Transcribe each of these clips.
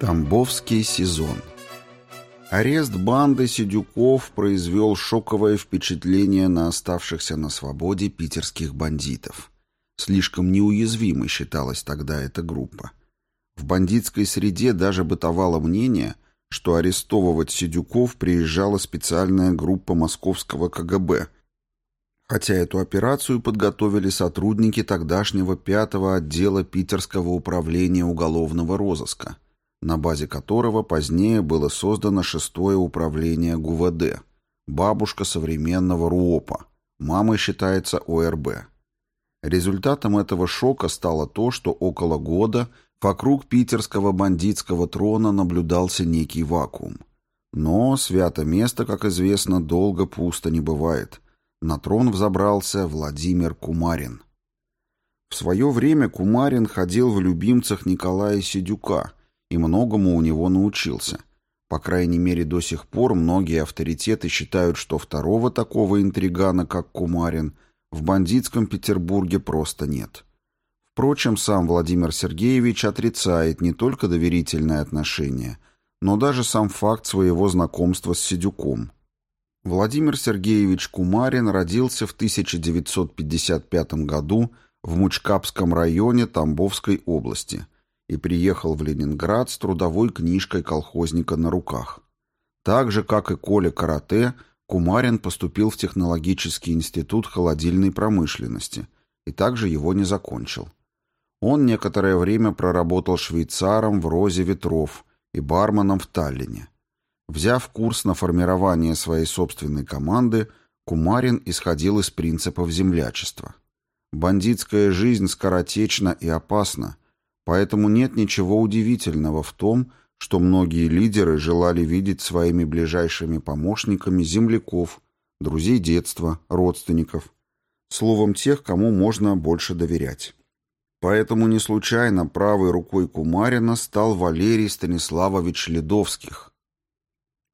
Тамбовский сезон Арест банды Сидюков произвел шоковое впечатление на оставшихся на свободе питерских бандитов. Слишком неуязвимой считалась тогда эта группа. В бандитской среде даже бытовало мнение, что арестовывать Сидюков приезжала специальная группа московского КГБ, хотя эту операцию подготовили сотрудники тогдашнего пятого отдела Питерского управления уголовного розыска – на базе которого позднее было создано шестое управление ГУВД, бабушка современного РУОПа, мамой считается ОРБ. Результатом этого шока стало то, что около года вокруг питерского бандитского трона наблюдался некий вакуум. Но свято место, как известно, долго пусто не бывает. На трон взобрался Владимир Кумарин. В свое время Кумарин ходил в любимцах Николая Сидюка – и многому у него научился. По крайней мере, до сих пор многие авторитеты считают, что второго такого интригана, как Кумарин, в бандитском Петербурге просто нет. Впрочем, сам Владимир Сергеевич отрицает не только доверительное отношение, но даже сам факт своего знакомства с Сидюком. Владимир Сергеевич Кумарин родился в 1955 году в Мучкапском районе Тамбовской области – и приехал в Ленинград с трудовой книжкой колхозника на руках. Так же, как и Коля Карате, Кумарин поступил в технологический институт холодильной промышленности и также его не закончил. Он некоторое время проработал швейцаром в «Розе ветров» и барменом в Таллине. Взяв курс на формирование своей собственной команды, Кумарин исходил из принципов землячества. Бандитская жизнь скоротечна и опасна, Поэтому нет ничего удивительного в том, что многие лидеры желали видеть своими ближайшими помощниками земляков, друзей детства, родственников, словом тех, кому можно больше доверять. Поэтому не случайно правой рукой Кумарина стал Валерий Станиславович Ледовских,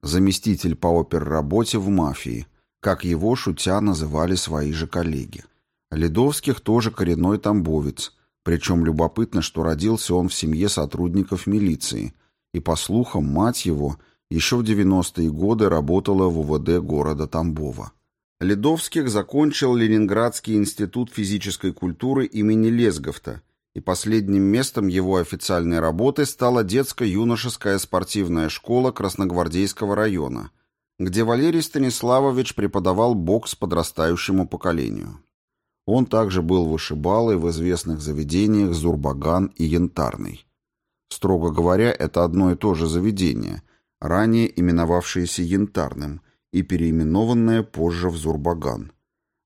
заместитель по оперработе в мафии, как его шутя называли свои же коллеги. Ледовских тоже коренной тамбовец, причем любопытно, что родился он в семье сотрудников милиции, и, по слухам, мать его еще в 90-е годы работала в УВД города Тамбова. Ледовских закончил Ленинградский институт физической культуры имени Лесговта, и последним местом его официальной работы стала детско-юношеская спортивная школа Красногвардейского района, где Валерий Станиславович преподавал бокс подрастающему поколению. Он также был вышибалой в известных заведениях Зурбаган и Янтарный. Строго говоря, это одно и то же заведение, ранее именовавшееся Янтарным и переименованное позже в Зурбаган.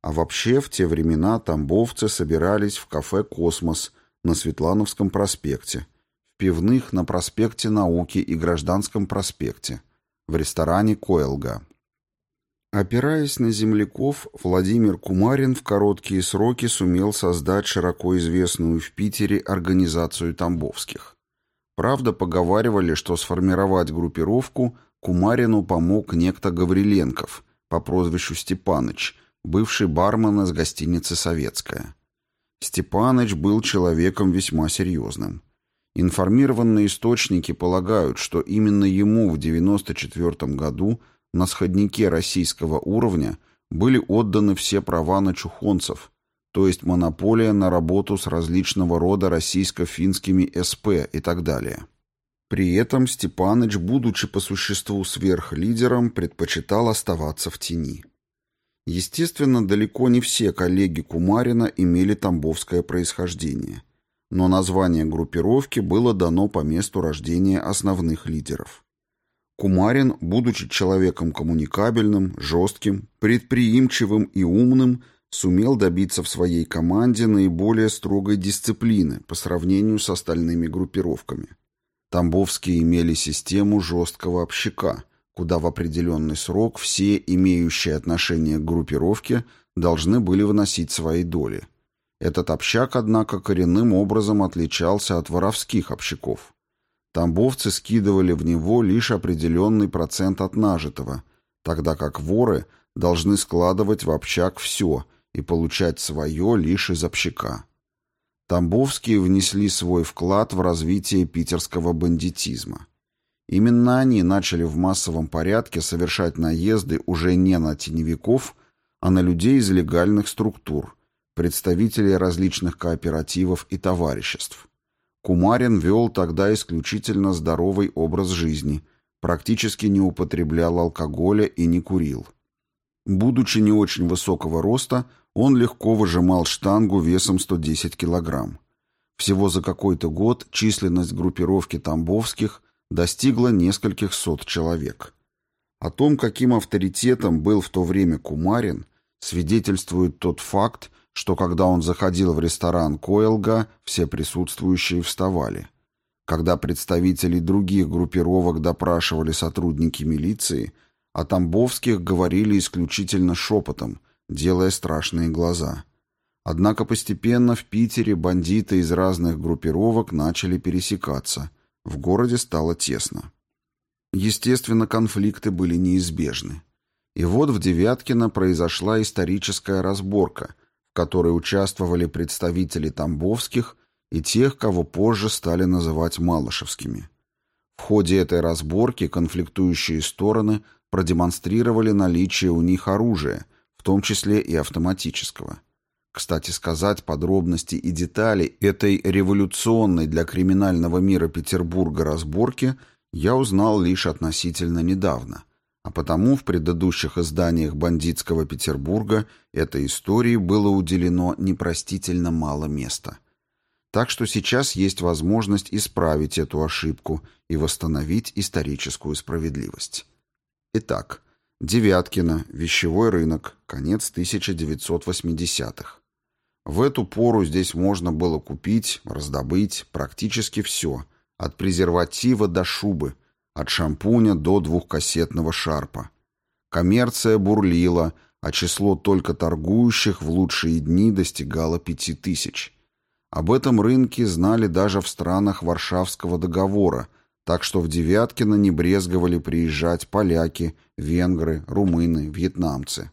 А вообще, в те времена тамбовцы собирались в кафе «Космос» на Светлановском проспекте, в пивных на проспекте Науки и Гражданском проспекте, в ресторане «Коэлга». Опираясь на земляков, Владимир Кумарин в короткие сроки сумел создать широко известную в Питере организацию Тамбовских. Правда, поговаривали, что сформировать группировку Кумарину помог некто Гавриленков по прозвищу Степаныч, бывший бармен из гостиницы «Советская». Степаныч был человеком весьма серьезным. Информированные источники полагают, что именно ему в 1994 году – на сходнике российского уровня были отданы все права на чухонцев, то есть монополия на работу с различного рода российско-финскими СП и так далее. При этом Степаныч, будучи по существу сверхлидером, предпочитал оставаться в тени. Естественно, далеко не все коллеги Кумарина имели тамбовское происхождение, но название группировки было дано по месту рождения основных лидеров. Кумарин, будучи человеком коммуникабельным, жестким, предприимчивым и умным, сумел добиться в своей команде наиболее строгой дисциплины по сравнению с остальными группировками. Тамбовские имели систему жесткого общака, куда в определенный срок все, имеющие отношение к группировке, должны были выносить свои доли. Этот общак, однако, коренным образом отличался от воровских общаков. Тамбовцы скидывали в него лишь определенный процент от нажитого, тогда как воры должны складывать в общак все и получать свое лишь из общака. Тамбовские внесли свой вклад в развитие питерского бандитизма. Именно они начали в массовом порядке совершать наезды уже не на теневиков, а на людей из легальных структур, представителей различных кооперативов и товариществ. Кумарин вел тогда исключительно здоровый образ жизни, практически не употреблял алкоголя и не курил. Будучи не очень высокого роста, он легко выжимал штангу весом 110 килограмм. Всего за какой-то год численность группировки Тамбовских достигла нескольких сот человек. О том, каким авторитетом был в то время Кумарин, свидетельствует тот факт, что когда он заходил в ресторан Коэлга, все присутствующие вставали. Когда представителей других группировок допрашивали сотрудники милиции, о Тамбовских говорили исключительно шепотом, делая страшные глаза. Однако постепенно в Питере бандиты из разных группировок начали пересекаться. В городе стало тесно. Естественно, конфликты были неизбежны. И вот в Девяткино произошла историческая разборка, в которой участвовали представители Тамбовских и тех, кого позже стали называть Малышевскими. В ходе этой разборки конфликтующие стороны продемонстрировали наличие у них оружия, в том числе и автоматического. Кстати сказать, подробности и детали этой революционной для криминального мира Петербурга разборки я узнал лишь относительно недавно – а потому в предыдущих изданиях бандитского Петербурга этой истории было уделено непростительно мало места. Так что сейчас есть возможность исправить эту ошибку и восстановить историческую справедливость. Итак, Девяткино, вещевой рынок, конец 1980-х. В эту пору здесь можно было купить, раздобыть практически все, от презерватива до шубы, от шампуня до двухкассетного шарпа. Коммерция бурлила, а число только торгующих в лучшие дни достигало пяти тысяч. Об этом рынке знали даже в странах Варшавского договора, так что в Девяткино не брезговали приезжать поляки, венгры, румыны, вьетнамцы.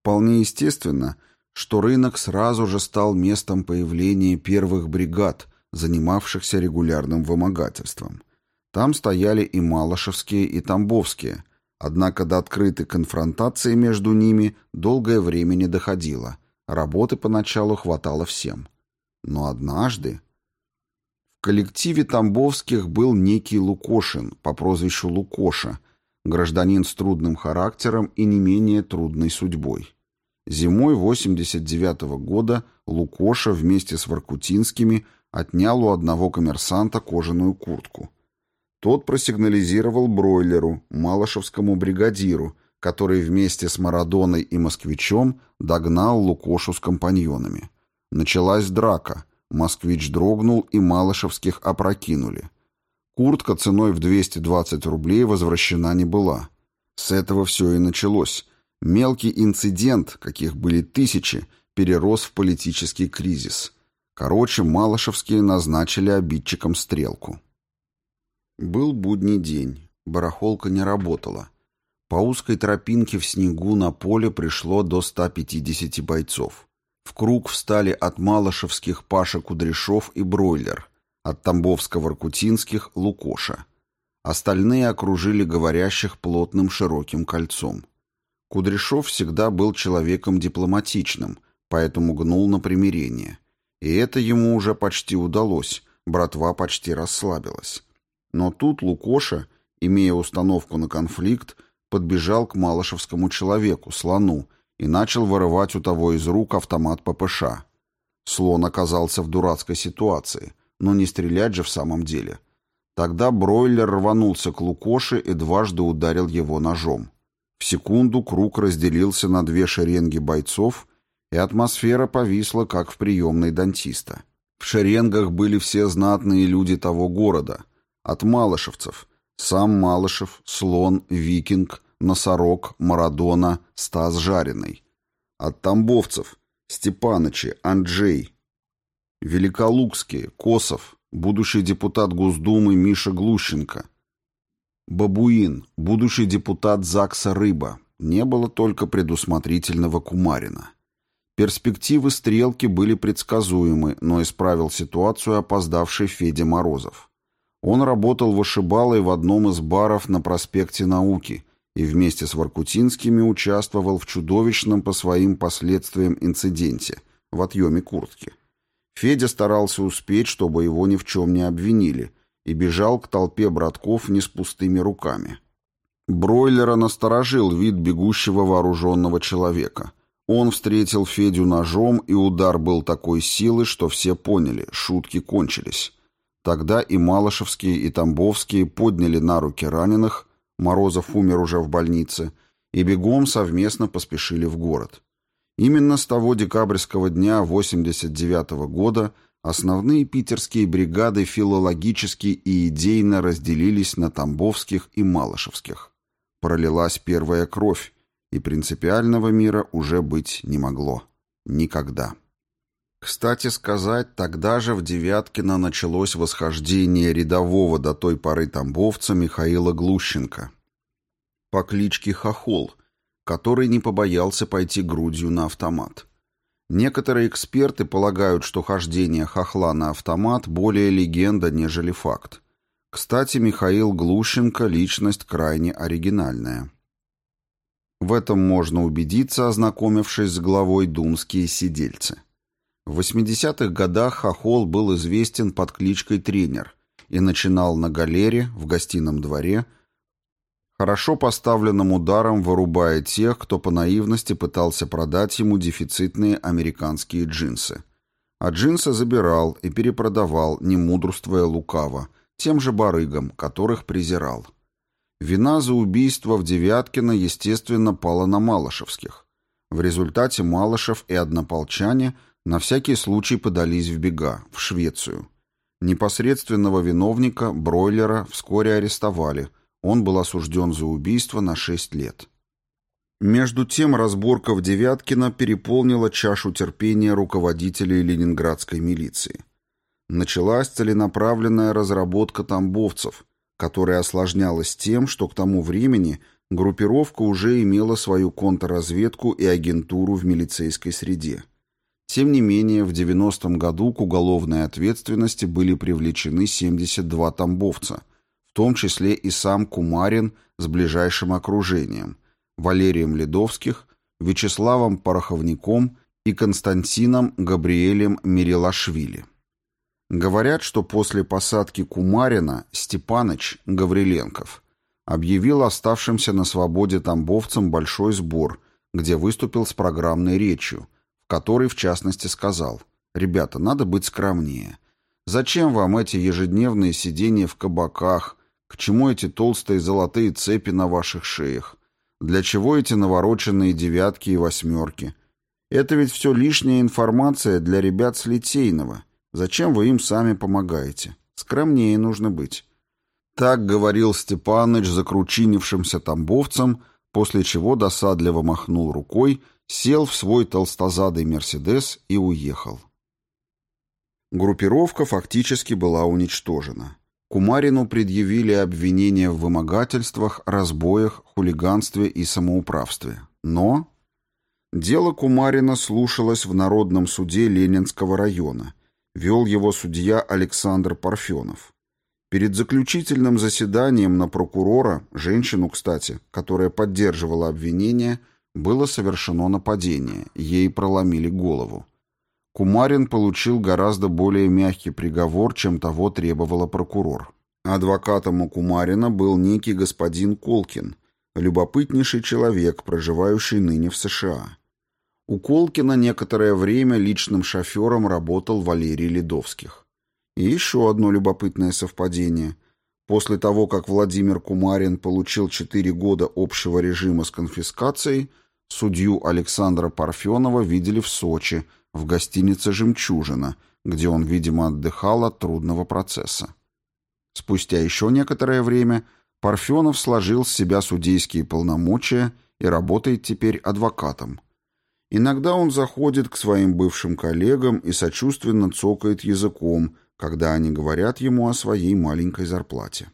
Вполне естественно, что рынок сразу же стал местом появления первых бригад, занимавшихся регулярным вымогательством – там стояли и Малышевские, и Тамбовские, однако до открытой конфронтации между ними долгое время не доходило. Работы поначалу хватало всем. Но однажды... В коллективе Тамбовских был некий Лукошин по прозвищу Лукоша, гражданин с трудным характером и не менее трудной судьбой. Зимой 89 -го года Лукоша вместе с Воркутинскими отнял у одного коммерсанта кожаную куртку – тот просигнализировал Бройлеру, малышевскому бригадиру, который вместе с Марадоной и Москвичом догнал Лукошу с компаньонами. Началась драка. Москвич дрогнул, и Малышевских опрокинули. Куртка ценой в 220 рублей возвращена не была. С этого все и началось. Мелкий инцидент, каких были тысячи, перерос в политический кризис. Короче, Малышевские назначили обидчикам стрелку. Был будний день. Барахолка не работала. По узкой тропинке в снегу на поле пришло до 150 бойцов. В круг встали от Малышевских Паша Кудряшов и Бройлер, от Тамбовско-Воркутинских — Лукоша. Остальные окружили говорящих плотным широким кольцом. Кудряшов всегда был человеком дипломатичным, поэтому гнул на примирение. И это ему уже почти удалось, братва почти расслабилась. Но тут Лукоша, имея установку на конфликт, подбежал к малышевскому человеку, слону, и начал вырывать у того из рук автомат ППШ. Слон оказался в дурацкой ситуации, но не стрелять же в самом деле. Тогда бройлер рванулся к Лукоше и дважды ударил его ножом. В секунду круг разделился на две шеренги бойцов, и атмосфера повисла, как в приемной дантиста. В шеренгах были все знатные люди того города — от малышевцев. Сам Малышев, Слон, Викинг, Носорог, Марадона, Стас Жареный. От тамбовцев. Степанычи, Анджей. Великолукские, Косов, будущий депутат Госдумы Миша Глущенко. Бабуин, будущий депутат ЗАГСа Рыба. Не было только предусмотрительного Кумарина. Перспективы стрелки были предсказуемы, но исправил ситуацию опоздавший Федя Морозов. Он работал вышибалой в одном из баров на проспекте Науки и вместе с Воркутинскими участвовал в чудовищном по своим последствиям инциденте в отъеме куртки. Федя старался успеть, чтобы его ни в чем не обвинили, и бежал к толпе братков не с пустыми руками. Бройлера насторожил вид бегущего вооруженного человека. Он встретил Федю ножом, и удар был такой силы, что все поняли, шутки кончились. Тогда и Малышевские, и Тамбовские подняли на руки раненых, Морозов умер уже в больнице, и бегом совместно поспешили в город. Именно с того декабрьского дня 89 -го года основные питерские бригады филологически и идейно разделились на Тамбовских и Малышевских. Пролилась первая кровь, и принципиального мира уже быть не могло. Никогда. Кстати сказать, тогда же в Девяткино началось восхождение рядового до той поры тамбовца Михаила Глущенко по кличке Хохол, который не побоялся пойти грудью на автомат. Некоторые эксперты полагают, что хождение хохла на автомат более легенда, нежели факт. Кстати, Михаил Глущенко – личность крайне оригинальная. В этом можно убедиться, ознакомившись с главой «Думские сидельцы». В 80-х годах Хохол был известен под кличкой «Тренер» и начинал на галере, в гостином дворе, хорошо поставленным ударом вырубая тех, кто по наивности пытался продать ему дефицитные американские джинсы. А джинсы забирал и перепродавал, не мудрствуя лукаво, тем же барыгам, которых презирал. Вина за убийство в Девяткино, естественно, пала на Малышевских. В результате Малышев и однополчане – на всякий случай подались в бега, в Швецию. Непосредственного виновника, Бройлера, вскоре арестовали. Он был осужден за убийство на 6 лет. Между тем разборка в Девяткино переполнила чашу терпения руководителей ленинградской милиции. Началась целенаправленная разработка тамбовцев, которая осложнялась тем, что к тому времени группировка уже имела свою контрразведку и агентуру в милицейской среде. Тем не менее, в 90-м году к уголовной ответственности были привлечены 72 тамбовца, в том числе и сам Кумарин с ближайшим окружением, Валерием Ледовских, Вячеславом Пороховником и Константином Габриэлем Мирилашвили. Говорят, что после посадки Кумарина Степаныч Гавриленков объявил оставшимся на свободе тамбовцам большой сбор, где выступил с программной речью, который, в частности, сказал, «Ребята, надо быть скромнее. Зачем вам эти ежедневные сидения в кабаках? К чему эти толстые золотые цепи на ваших шеях? Для чего эти навороченные девятки и восьмерки? Это ведь все лишняя информация для ребят с Литейного. Зачем вы им сами помогаете? Скромнее нужно быть». Так говорил Степаныч закручинившимся тамбовцам, после чего досадливо махнул рукой сел в свой толстозадый «Мерседес» и уехал. Группировка фактически была уничтожена. Кумарину предъявили обвинения в вымогательствах, разбоях, хулиганстве и самоуправстве. Но дело Кумарина слушалось в Народном суде Ленинского района. Вел его судья Александр Парфенов. Перед заключительным заседанием на прокурора, женщину, кстати, которая поддерживала обвинение – было совершено нападение, ей проломили голову. Кумарин получил гораздо более мягкий приговор, чем того требовала прокурор. Адвокатом у Кумарина был некий господин Колкин, любопытнейший человек, проживающий ныне в США. У Колкина некоторое время личным шофером работал Валерий Ледовских. И еще одно любопытное совпадение. После того, как Владимир Кумарин получил 4 года общего режима с конфискацией, Судью Александра Парфенова видели в Сочи, в гостинице «Жемчужина», где он, видимо, отдыхал от трудного процесса. Спустя еще некоторое время Парфенов сложил с себя судейские полномочия и работает теперь адвокатом. Иногда он заходит к своим бывшим коллегам и сочувственно цокает языком, когда они говорят ему о своей маленькой зарплате.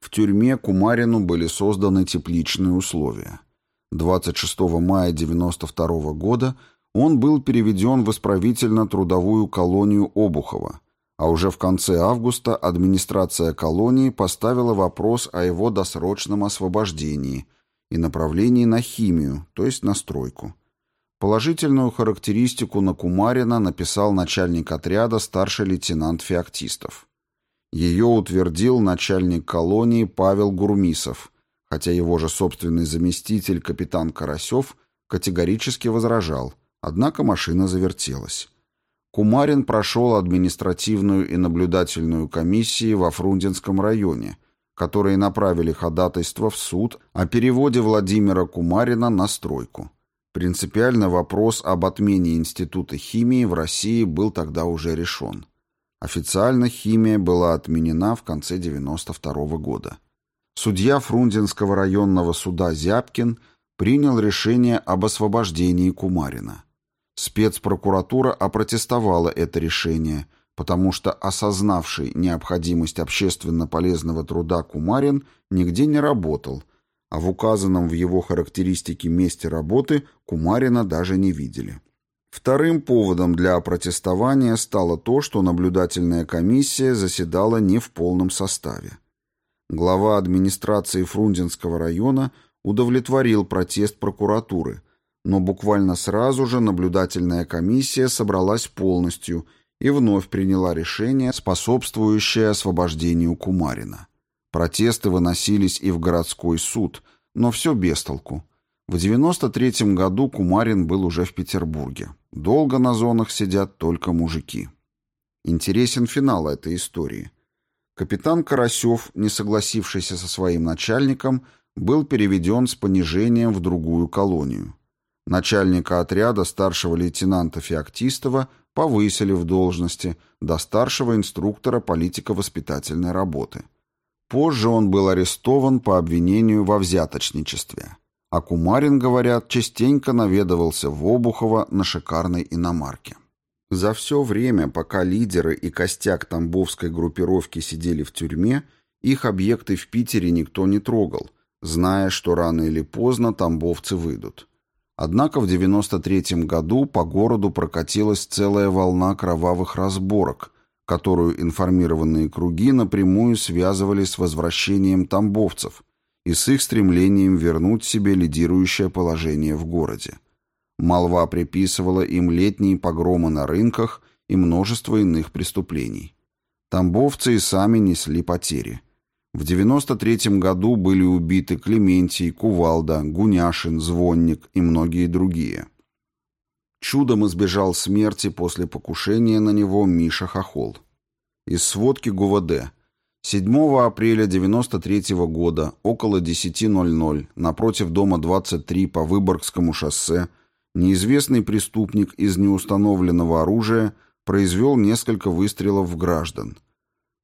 В тюрьме Кумарину были созданы тепличные условия – 26 мая 1992 года он был переведен в исправительно-трудовую колонию Обухова, а уже в конце августа администрация колонии поставила вопрос о его досрочном освобождении и направлении на химию, то есть на стройку. Положительную характеристику на Кумарина написал начальник отряда старший лейтенант Феоктистов. Ее утвердил начальник колонии Павел Гурмисов, хотя его же собственный заместитель капитан Карасев категорически возражал, однако машина завертелась. Кумарин прошел административную и наблюдательную комиссии во Фрунзенском районе, которые направили ходатайство в суд о переводе Владимира Кумарина на стройку. Принципиально вопрос об отмене Института химии в России был тогда уже решен. Официально химия была отменена в конце 1992 -го года. Судья Фрунзенского районного суда Зябкин принял решение об освобождении Кумарина. Спецпрокуратура опротестовала это решение, потому что осознавший необходимость общественно полезного труда Кумарин нигде не работал, а в указанном в его характеристике месте работы Кумарина даже не видели. Вторым поводом для опротестования стало то, что наблюдательная комиссия заседала не в полном составе. Глава администрации Фрунзенского района удовлетворил протест прокуратуры – но буквально сразу же наблюдательная комиссия собралась полностью и вновь приняла решение, способствующее освобождению Кумарина. Протесты выносились и в городской суд, но все без толку. В 93 году Кумарин был уже в Петербурге. Долго на зонах сидят только мужики. Интересен финал этой истории. Капитан Карасев, не согласившийся со своим начальником, был переведен с понижением в другую колонию. Начальника отряда старшего лейтенанта Феоктистова повысили в должности до старшего инструктора политико-воспитательной работы. Позже он был арестован по обвинению во взяточничестве. А Кумарин, говорят, частенько наведывался в Обухово на шикарной иномарке. За все время, пока лидеры и костяк тамбовской группировки сидели в тюрьме, их объекты в Питере никто не трогал, зная, что рано или поздно тамбовцы выйдут. Однако в 93 году по городу прокатилась целая волна кровавых разборок, которую информированные круги напрямую связывали с возвращением тамбовцев и с их стремлением вернуть себе лидирующее положение в городе. Молва приписывала им летние погромы на рынках и множество иных преступлений. Тамбовцы и сами несли потери – в 93 году были убиты Клементий, Кувалда, Гуняшин, Звонник и многие другие. Чудом избежал смерти после покушения на него Миша Хохол. Из сводки ГУВД. 7 апреля 93 года, около 10.00, напротив дома 23 по Выборгскому шоссе, неизвестный преступник из неустановленного оружия произвел несколько выстрелов в граждан –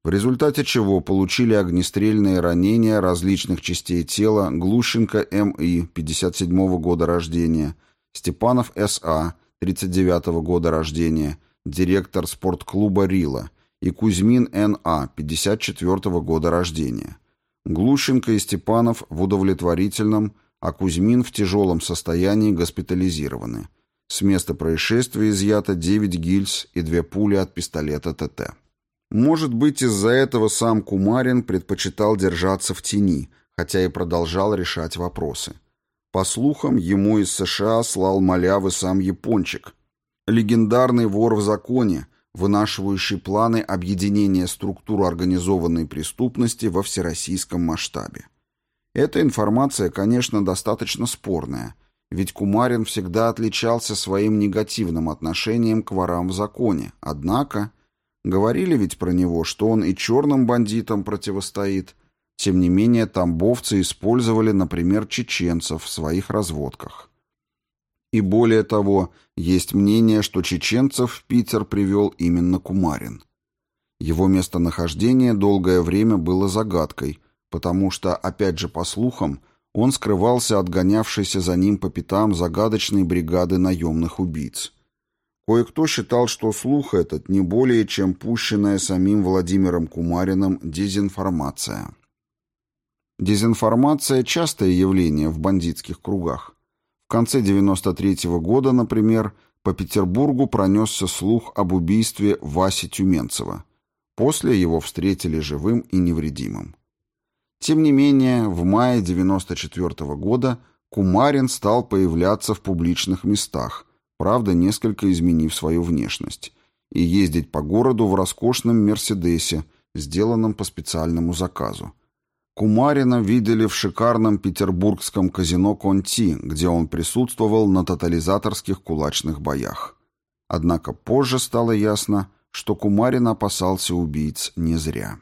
в результате чего получили огнестрельные ранения различных частей тела Глущенко М.И., 57 года рождения, Степанов С.А., 39 года рождения, директор спортклуба «Рила», и Кузьмин Н.А., 54 года рождения. Глущенко и Степанов в удовлетворительном, а Кузьмин в тяжелом состоянии госпитализированы. С места происшествия изъято 9 гильз и две пули от пистолета ТТ. Может быть, из-за этого сам Кумарин предпочитал держаться в тени, хотя и продолжал решать вопросы. По слухам, ему из США слал малявы сам Япончик, легендарный вор в законе, вынашивающий планы объединения структур организованной преступности во всероссийском масштабе. Эта информация, конечно, достаточно спорная, ведь Кумарин всегда отличался своим негативным отношением к ворам в законе, однако... Говорили ведь про него, что он и черным бандитам противостоит. Тем не менее, тамбовцы использовали, например, чеченцев в своих разводках. И более того, есть мнение, что чеченцев в Питер привел именно Кумарин. Его местонахождение долгое время было загадкой, потому что, опять же по слухам, он скрывался от гонявшейся за ним по пятам загадочной бригады наемных убийц. Кое-кто считал, что слух этот не более чем пущенная самим Владимиром Кумариным дезинформация. Дезинформация – частое явление в бандитских кругах. В конце 93 -го года, например, по Петербургу пронесся слух об убийстве Васи Тюменцева. После его встретили живым и невредимым. Тем не менее, в мае 94 -го года Кумарин стал появляться в публичных местах, правда, несколько изменив свою внешность, и ездить по городу в роскошном «Мерседесе», сделанном по специальному заказу. Кумарина видели в шикарном петербургском казино «Конти», где он присутствовал на тотализаторских кулачных боях. Однако позже стало ясно, что Кумарин опасался убийц не зря.